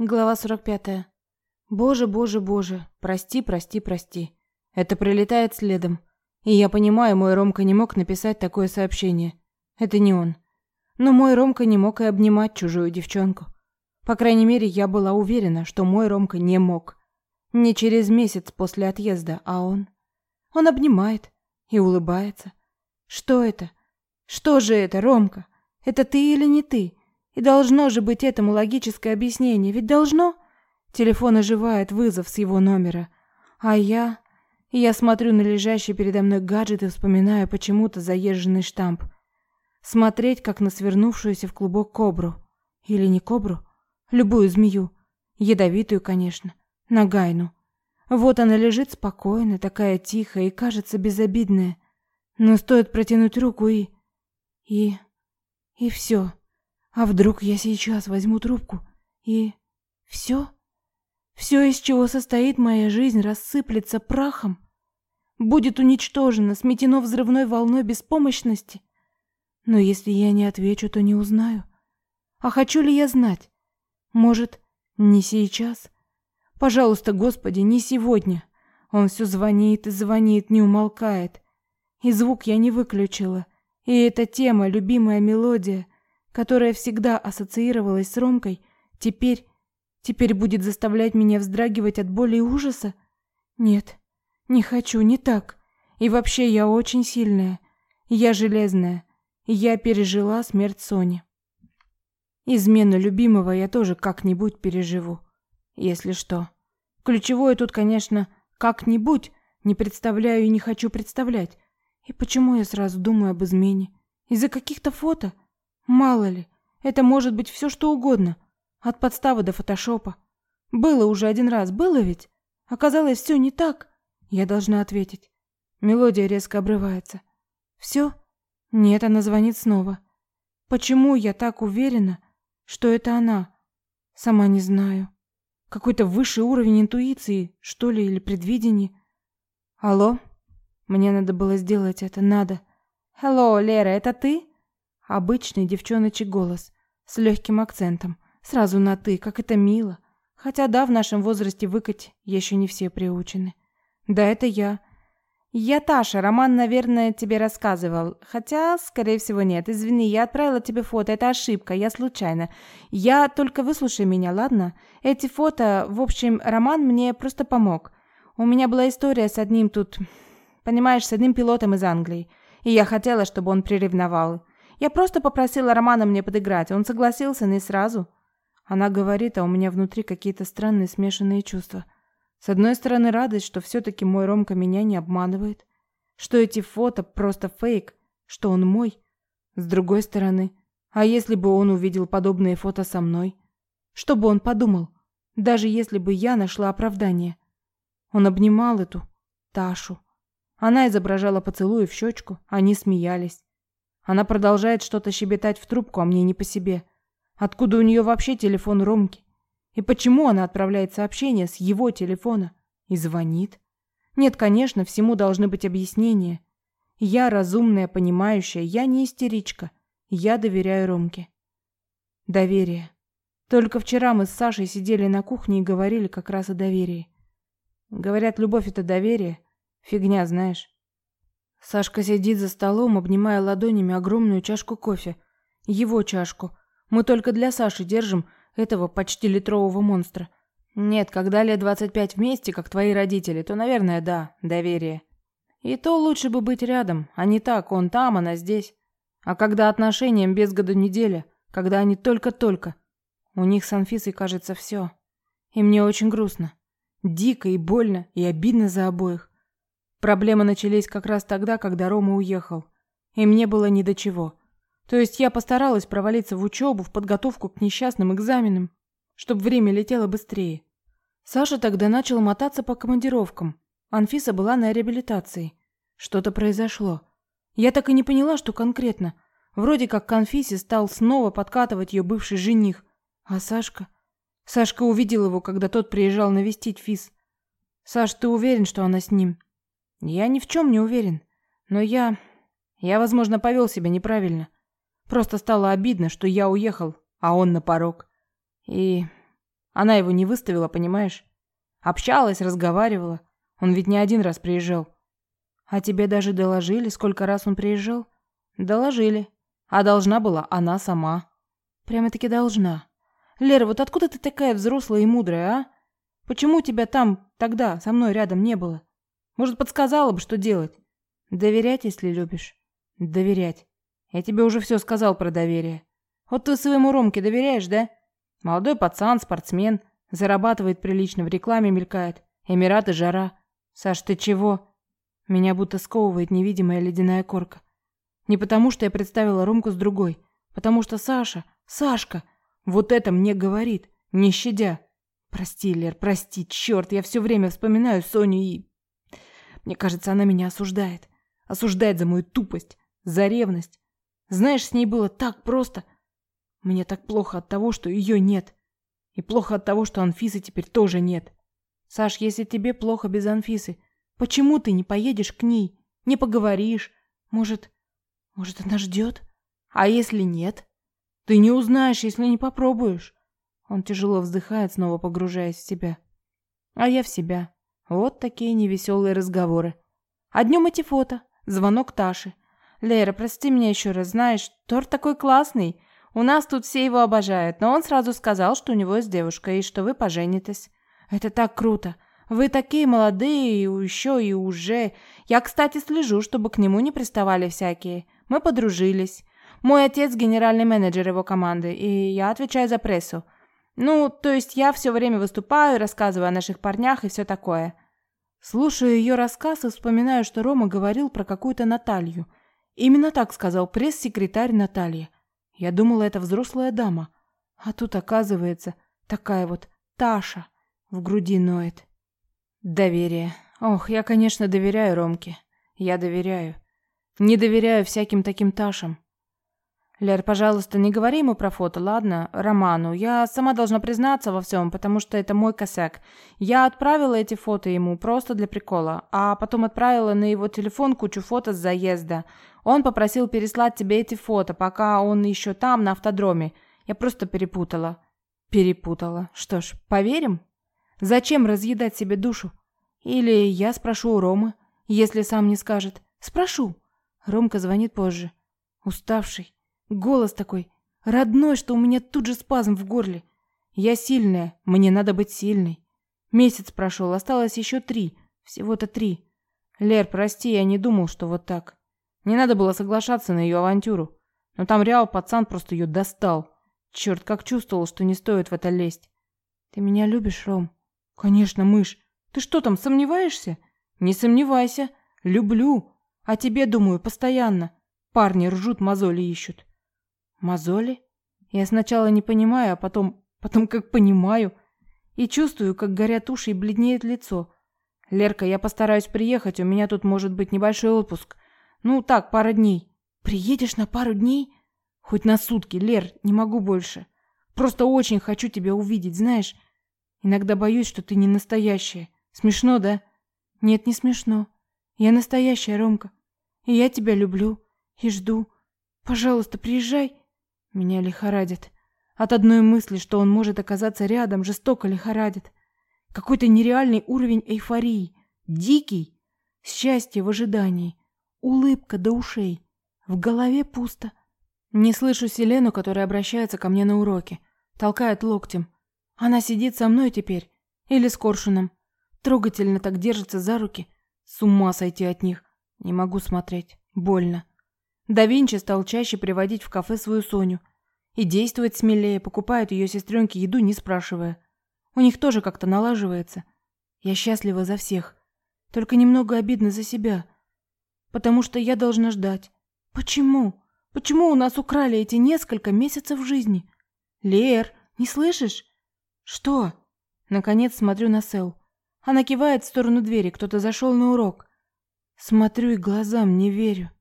Глава 45. Боже, боже, боже, прости, прости, прости. Это прилетает следом. И я понимаю, мой Ромка не мог написать такое сообщение. Это не он. Но мой Ромка не мог и обнимать чужую девчонку. По крайней мере, я была уверена, что мой Ромка не мог. Не через месяц после отъезда, а он. Он обнимает и улыбается. Что это? Что же это, Ромка? Это ты или не ты? И должно же быть этому логическое объяснение, ведь должно? Телефон оживает вызов с его номера. А я... Я смотрю на лежащий передо мной гаджет и вспоминаю почему-то заезженный штамп. Смотреть, как на свернувшуюся в клубок кобру. Или не кобру? Любую змею. Ядовитую, конечно. Нагайну. Вот она лежит спокойно, такая тихая и кажется безобидная. Но стоит протянуть руку и... И... И все. А вдруг я сейчас возьму трубку и... Все? Все, из чего состоит моя жизнь, рассыплется прахом? Будет уничтожено, сметено взрывной волной беспомощности? Но если я не отвечу, то не узнаю. А хочу ли я знать? Может, не сейчас? Пожалуйста, Господи, не сегодня. Он все звонит и звонит, не умолкает. И звук я не выключила. И эта тема, любимая мелодия — которая всегда ассоциировалась с Ромкой, теперь теперь будет заставлять меня вздрагивать от боли и ужаса? Нет. Не хочу, не так. И вообще я очень сильная. Я железная. Я пережила смерть Сони. Измену любимого я тоже как-нибудь переживу, если что. Ключевое тут, конечно, как-нибудь, не представляю и не хочу представлять. И почему я сразу думаю об измене? Из-за каких-то фото? Мало ли, это может быть все что угодно, от подставы до фотошопа. Было уже один раз, было ведь? Оказалось, все не так. Я должна ответить. Мелодия резко обрывается. Все? Нет, она звонит снова. Почему я так уверена, что это она? Сама не знаю. Какой-то высший уровень интуиции, что ли, или предвидения. Алло? Мне надо было сделать это, надо. Hello, Лера, это ты? Обычный девчоночий голос с легким акцентом, сразу на ты, как это мило. Хотя да, в нашем возрасте выкать еще не все приучены. Да, это я. Я Таша, Роман, наверное, тебе рассказывал. Хотя, скорее всего, нет. Извини, я отправила тебе фото, это ошибка, я случайно. Я только выслушай меня, ладно? Эти фото, в общем, Роман мне просто помог. У меня была история с одним тут, понимаешь, с одним пилотом из Англии. И я хотела, чтобы он приревновал. Я просто попросила Романа мне подыграть, он согласился, не сразу. Она говорит, а у меня внутри какие-то странные смешанные чувства. С одной стороны, радость, что все-таки мой Ромка меня не обманывает, что эти фото просто фейк, что он мой. С другой стороны, а если бы он увидел подобные фото со мной? Что бы он подумал, даже если бы я нашла оправдание? Он обнимал эту Ташу. Она изображала поцелуй в щечку, они смеялись. Она продолжает что-то щебетать в трубку, а мне не по себе. Откуда у нее вообще телефон Ромки? И почему она отправляет сообщение с его телефона и звонит? Нет, конечно, всему должны быть объяснения. Я разумная, понимающая, я не истеричка. Я доверяю Ромке. Доверие. Только вчера мы с Сашей сидели на кухне и говорили как раз о доверии. Говорят, любовь это доверие. Фигня, знаешь. Сашка сидит за столом, обнимая ладонями огромную чашку кофе. Его чашку. Мы только для Саши держим этого почти литрового монстра. Нет, когда лет двадцать пять вместе, как твои родители, то, наверное, да, доверие. И то лучше бы быть рядом, а не так, он там, она здесь. А когда отношениям без году неделя, когда они только-только. У них с Анфисой, кажется, все. И мне очень грустно. Дико и больно, и обидно за обоих. Проблемы начались как раз тогда, когда Рома уехал. И мне было не до чего. То есть я постаралась провалиться в учебу, в подготовку к несчастным экзаменам, чтобы время летело быстрее. Саша тогда начал мотаться по командировкам. Анфиса была на реабилитации. Что-то произошло. Я так и не поняла, что конкретно. Вроде как к Анфисе стал снова подкатывать ее бывший жених. А Сашка... Сашка увидел его, когда тот приезжал навестить Фис. «Саш, ты уверен, что она с ним?» Я ни в чем не уверен. Но я... Я, возможно, повел себя неправильно. Просто стало обидно, что я уехал, а он на порог. И... Она его не выставила, понимаешь? Общалась, разговаривала. Он ведь не один раз приезжал. А тебе даже доложили, сколько раз он приезжал? Доложили. А должна была она сама. Прямо-таки должна. Лера, вот откуда ты такая взрослая и мудрая, а? Почему тебя там тогда со мной рядом не было? Может, подсказала бы, что делать? Доверять, если любишь. Доверять. Я тебе уже все сказал про доверие. Вот ты своему Ромке доверяешь, да? Молодой пацан, спортсмен, зарабатывает прилично, в рекламе мелькает. Эмираты, жара. Саш, ты чего? Меня будто сковывает невидимая ледяная корка. Не потому, что я представила Ромку с другой, потому что Саша, Сашка, вот это мне говорит, не щадя. Прости, Лер, прости, черт, я все время вспоминаю Соню и... Мне кажется, она меня осуждает. Осуждает за мою тупость, за ревность. Знаешь, с ней было так просто. Мне так плохо от того, что ее нет. И плохо от того, что Анфисы теперь тоже нет. Саш, если тебе плохо без Анфисы, почему ты не поедешь к ней? Не поговоришь? Может, может, она ждет? А если нет? Ты не узнаешь, если не попробуешь. Он тяжело вздыхает, снова погружаясь в себя. А я в себя. Вот такие невеселые разговоры. А днем эти фото. Звонок Таши. Лера, прости меня еще раз. Знаешь, торт такой классный. У нас тут все его обожают, но он сразу сказал, что у него есть девушка и что вы поженитесь. Это так круто. Вы такие молодые, и еще и уже. Я, кстати, слежу, чтобы к нему не приставали всякие. Мы подружились. Мой отец генеральный менеджер его команды, и я отвечаю за прессу. Ну, то есть я все время выступаю, рассказываю о наших парнях и все такое. Слушаю ее рассказ и вспоминаю, что Рома говорил про какую-то Наталью. Именно так сказал пресс-секретарь Наталья. Я думала, это взрослая дама. А тут, оказывается, такая вот Таша в груди ноет. Доверие. Ох, я, конечно, доверяю Ромке. Я доверяю. Не доверяю всяким таким Ташам. Лер, пожалуйста, не говори ему про фото, ладно? Роману. Я сама должна признаться во всем, потому что это мой косяк. Я отправила эти фото ему просто для прикола, а потом отправила на его телефон кучу фото с заезда. Он попросил переслать тебе эти фото, пока он еще там, на автодроме. Я просто перепутала. Перепутала. Что ж, поверим? Зачем разъедать себе душу? Или я спрошу у Ромы, если сам не скажет. Спрошу. Ромка звонит позже. Уставший. Голос такой родной, что у меня тут же спазм в горле. Я сильная, мне надо быть сильной. Месяц прошел, осталось еще три. Всего-то три. Лер, прости, я не думал, что вот так. Не надо было соглашаться на ее авантюру. Но там реал пацан просто ее достал. Черт, как чувствовал, что не стоит в это лезть. Ты меня любишь, Ром? Конечно, мышь. Ты что там, сомневаешься? Не сомневайся. Люблю. А тебе, думаю, постоянно. Парни ржут, мозоли ищут. Мозоли? Я сначала не понимаю, а потом... Потом как понимаю. И чувствую, как горят уши и бледнеет лицо. Лерка, я постараюсь приехать, у меня тут может быть небольшой отпуск. Ну, так, пара дней. Приедешь на пару дней? Хоть на сутки, Лер, не могу больше. Просто очень хочу тебя увидеть, знаешь? Иногда боюсь, что ты не настоящая. Смешно, да? Нет, не смешно. Я настоящая, Ромка. И я тебя люблю и жду. Пожалуйста, приезжай. Меня лихорадит. От одной мысли, что он может оказаться рядом, жестоко лихорадит. Какой-то нереальный уровень эйфории. Дикий. Счастье в ожидании. Улыбка до ушей. В голове пусто. Не слышу Селену, которая обращается ко мне на уроке. Толкает локтем. Она сидит со мной теперь. Или с Коршуном. Трогательно так держится за руки. С ума сойти от них. Не могу смотреть. Больно. Да Винчи стал чаще приводить в кафе свою Соню. И действовать смелее, покупает ее сестренке еду, не спрашивая. У них тоже как-то налаживается. Я счастлива за всех. Только немного обидно за себя. Потому что я должна ждать. Почему? Почему у нас украли эти несколько месяцев жизни? Лер, не слышишь? Что? Наконец смотрю на Сэл. Она кивает в сторону двери, кто-то зашел на урок. Смотрю и глазам не верю.